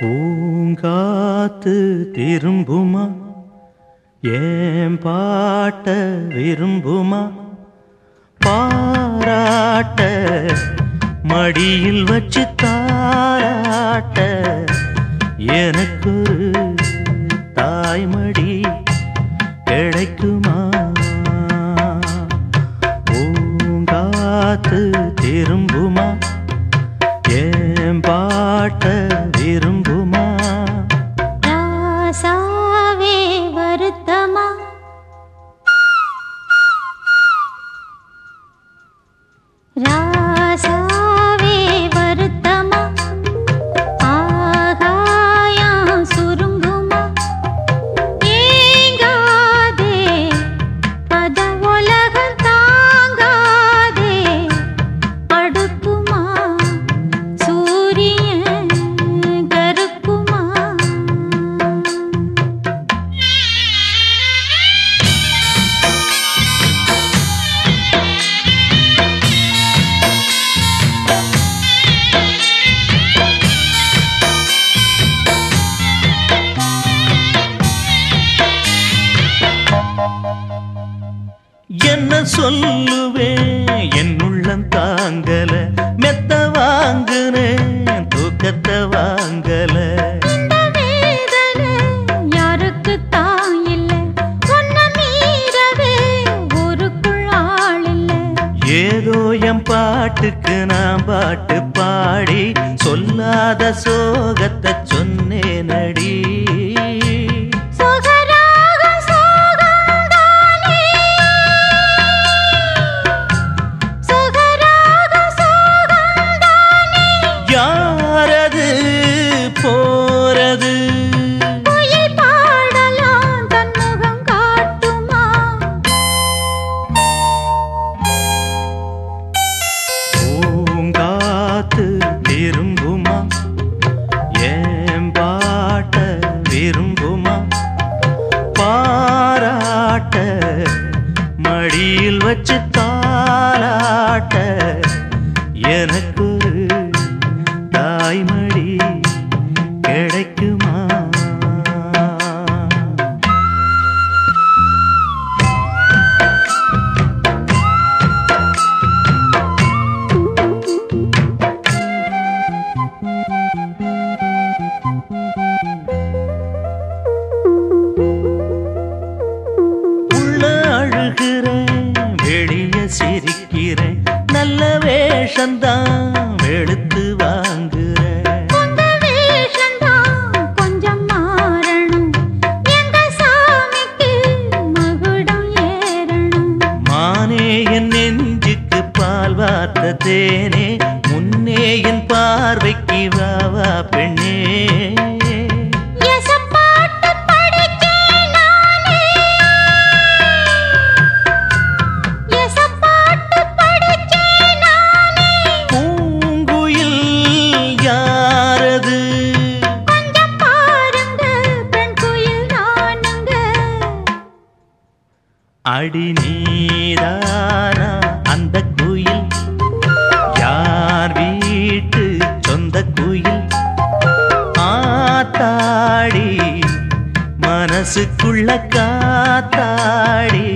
பூங்காத்து திரும்புமா? ஏன் பாட்ட விரும்புமா? பாராட்ட மடியில் வச்சு தாராட்ட எனக்கு தாய்மடி கிடைக்குமா? பூங்காத்து திரும்புமா? ஏன் பாட்ட என்ன சொல்லுவேன் என் உள்ளம் தாங்கல மெத்த வாங்குனேன் தூக்கத்தை வாங்கல. யாருக்கு தான் இல்ல. ஏதோ என் பாட்டுக்கு நான் பாட்டு பாடி சொல்லாத சோகத்தை சொன்னேனடி. மடியில் வச்சு தாளாட்ட எனக்கு நல்ல வேஷந்தான் வெளுத்து வேஷம்தான் கொஞ்சம் மாறணும். மானே என் நெஞ்சுக்கு பால் வார்த்த தேனே முன்னே என் பார்வைக்கு வா வா பெண்ணே. அடி நீதானா அந்த குயில் யார் வீட்டு சொந்த குயில்? ஆத்தாடி மனசுக்குள்ள காத்தாடி